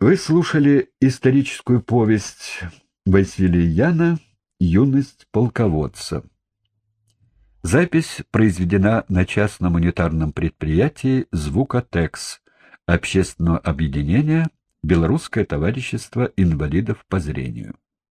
Вы слушали историческую повесть Василияна «Юность полководца». Запись произведена на частном унитарном предприятии «Звукотекс» общественного объединения «Белорусское товарищество инвалидов по зрению».